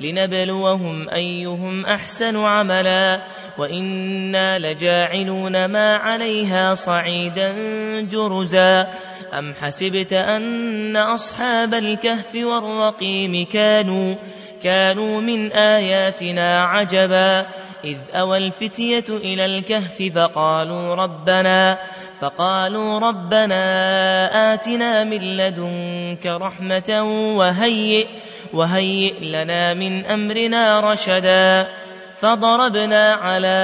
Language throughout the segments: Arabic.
لنبلوهم أيهم أحسن عملا وإنا لجاعلون ما عليها صعيدا جرزا أم حسبت أن أصحاب الكهف والرقيم كانوا كانوا من آياتنا عجبا إذ أوى الفتية إلى الكهف فقالوا ربنا فقالوا ربنا آتنا من لدنك رحمة وهيئ وهيئ لنا من أمرنا رشدا. فضربنا على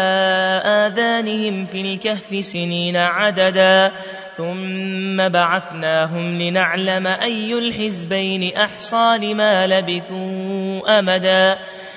آذانهم في الكهف سنين عددا ثم بعثناهم لنعلم أي الحزبين أحصى لما لبثوا أمدا.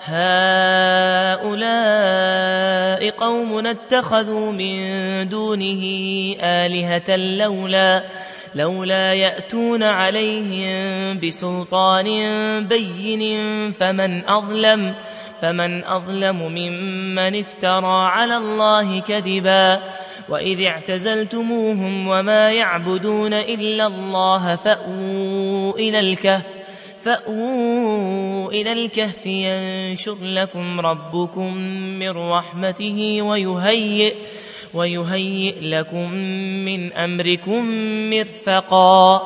هؤلاء قوم اتخذوا من دونه آلهة لولا لولا يأتون عليهم بسلطان بين فمن أظلم فمن أظلم ممن افترى على الله كذبا. وإذ اعتزلتموهم وما يعبدون إلا الله فأووا إلى الكهف. فأووا إلى الكهف ينشر لكم ربكم من رحمته ويهيئ ويهيئ لكم من أمركم مرفقا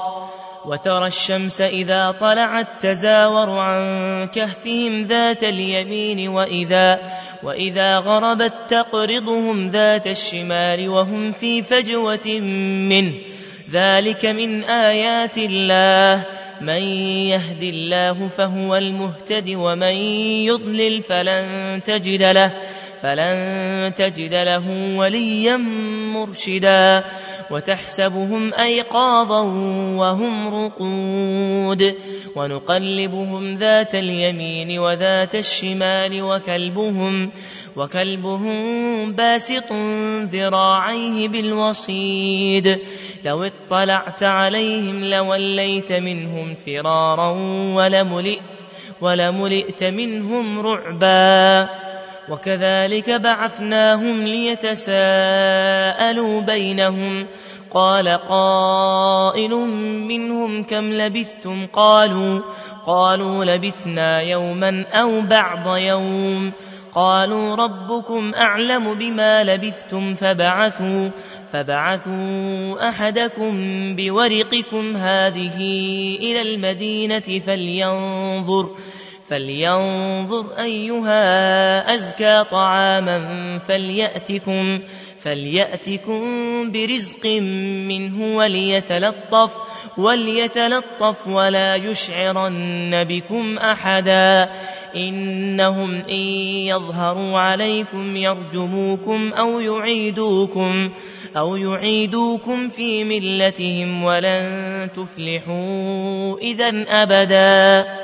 وترى الشمس إذا طلعت تزاور عن كهفهم ذات اليمين وإذا, وإذا غربت تقرضهم ذات الشمال وهم في فجوة منه ذلك من آيات الله من يهد الله فهو المهتد ومن يضلل فلن تجد له فلن تجد له وليا مرشدا وتحسبهم أيقاظا وهم رقود ونقلبهم ذات اليمين وذات الشمال وكلبهم وكلبهم باسط ذراعيه بالوصيد لو اطلعت عليهم لوليت منهم فرارا ولملئت, ولملئت منهم رعبا وكذلك بعثناهم ليتساءلوا بينهم. قال قائل منهم كم لبثتم؟ قالوا قالوا لبثنا يوما أو بعض يوم. قالوا ربكم أعلم بما لبثتم فبعثوا فبعثوا أحدكم بورقكم هذه إلى المدينة فلينظر. فلينظر أيها أزكى طعاما فليأتكم, فليأتكم برزق منه وليتلطف, وليتلطف ولا يشعرن بكم أحدا. إنهم إن يظهروا عليكم يرجموكم أو يعيدوكم, أو يعيدوكم في ملتهم ولن تفلحوا إذا أبدا.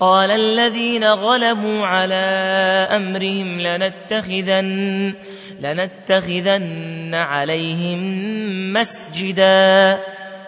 قال الذين غلبوا على أمرهم لنتخذن, لنتخذن عليهم مسجداً.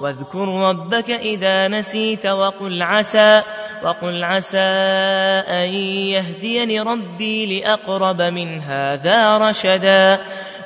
واذكر ربك إذا نسيت وقل عسى وقل عسى أن يهديني ربي لأقرب من هذا رشدا.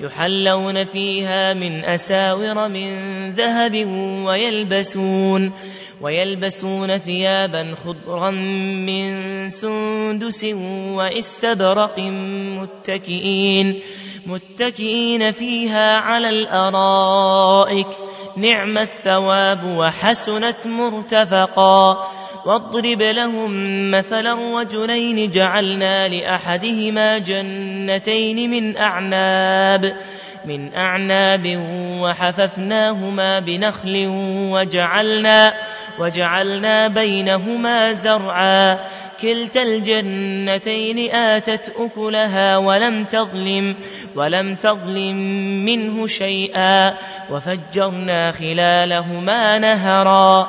يحلون فيها من أساور من ذهب ويلبسون ويلبسون ثيابا خضرا من سندس واستبرق متكئين متكئين فيها على الأرائك نعم الثواب وحسنت مرتفقا واضرب لهم مثلا رجلين جعلنا لأحدهما جنتين من أعناب من أعناب وحففناهما بنخل وجعلنا وجعلنا بينهما زرعا. كلتا الجنتين آتت أكلها ولم تظلم ولم تظلم منه شيئا وفجرنا خلالهما نهرا.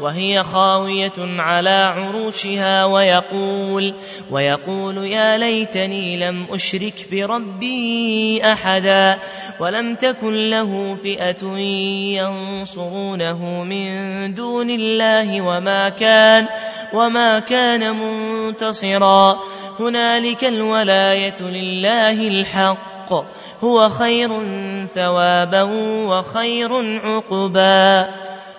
وهي خاوية على عروشها ويقول ويقول يا ليتني لم أشرك بربي أحدا ولم تكن له فئة ينصرونه من دون الله وما كان وما كان منتصرا. هنالك الولاية لله الحق هو خير ثوابا وخير عقبا.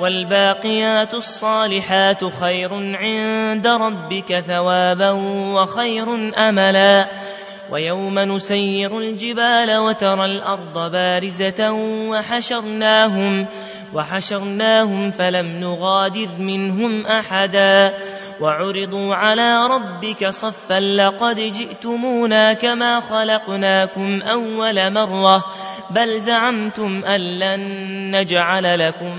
والباقيات الصالحات خير عند ربك ثوابا وخير أملا. ويوم نسير الجبال وترى الأرض بارزة وحشرناهم وحشرناهم فلم نغادر منهم أحدا. وعرضوا على ربك صفا لقد جئتمونا كما خلقناكم أول مرة بل زعمتم أن لن نجعل لكم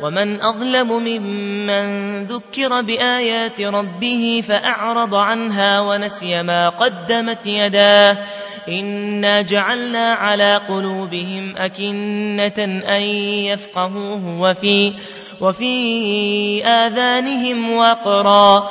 ومن أظلم ممن ذكر بآيات ربه فأعرض عنها ونسي ما قدمت يداه. إنا جعلنا على قلوبهم أكنة أن يفقهوه وفي وفي آذانهم وقرا.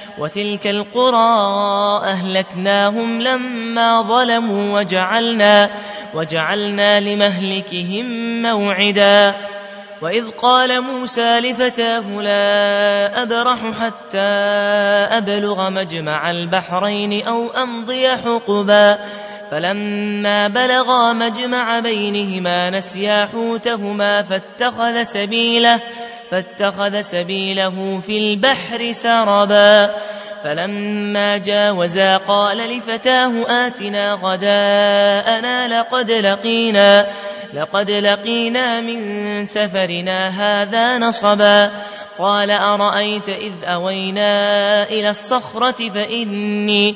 وتلك القرى أهلكناهم لما ظلموا وجعلنا, وجعلنا لمهلكهم موعدا. وإذ قال موسى لفتاه لا أبرح حتى أبلغ مجمع البحرين أو أمضي حقبا. فلما بلغا مجمع بينهما نسيا حوتهما فاتخذ سبيله فاتخذ سبيله في البحر سربا. فلما جاوزا قال لفتاه آتنا غداءنا لقد لقينا لقد لقينا من سفرنا هذا نصبا. قال أرأيت إذ أوينا إلى الصخرة فإني,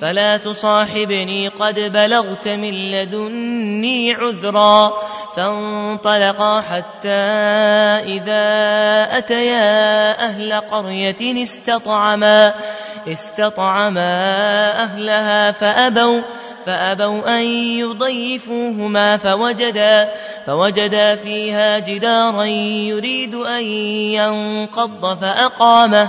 فلا تصاحبني قد بلغت من لدني عذرا فانطلقا حتى إذا أتيا أهل قرية استطعما استطعما أهلها فأبوا فأبوا أن يضيفوهما فوجدا, فوجدا فيها جدارا يريد أن ينقض فأقامه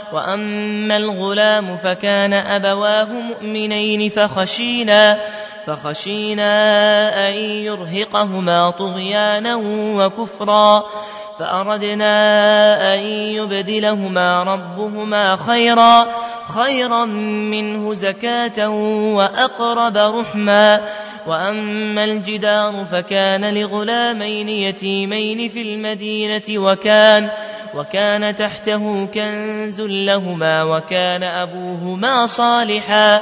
وأما الغلام فكان أبواه مؤمنين فخشينا فخشينا أن يرهقهما طغيانا وكفرا. فأردنا أن يبدلهما ربهما خيرا خيرا منه زكاة وأقرب رحما. وأما الجدار فكان لغلامين يتيمين في المدينة وكان وكان تحته كنز لهما وكان أبوهما صالحا.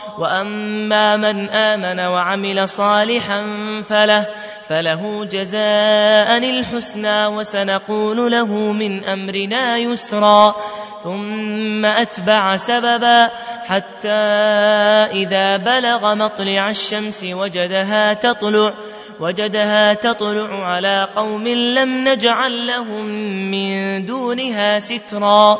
وأما من آمن وعمل صالحا فله فله جزاء الحسنى وسنقول له من أمرنا يسرا. ثم أتبع سببا حتى إذا بلغ مطلع الشمس وجدها تطلع وجدها تطلع على قوم لم نجعل لهم من دونها سترا.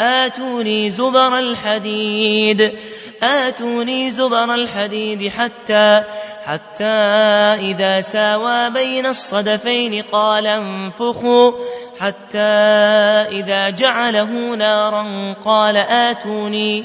آتوني زبر الحديد. آتوني زبر الحديد حتى حتى إذا ساوى بين الصدفين قال انفخوا. حتى إذا جعله نارا قال آتوني.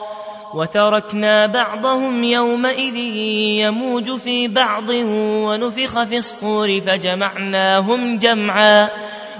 وتركنا بعضهم يومئذ يموج في بعض ونفخ في الصور فجمعناهم جمعا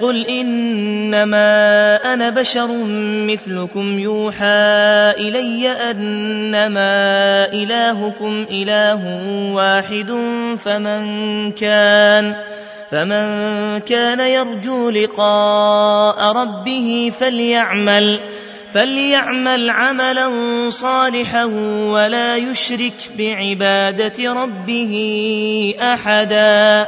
قل إنما أنا بشر مثلكم يوحى إلي أنما إلهكم إله واحد فمن كان فمن كان يرجو لقاء ربه فليعمل فليعمل عملا صالحا ولا يشرك بعبادة ربه أحدا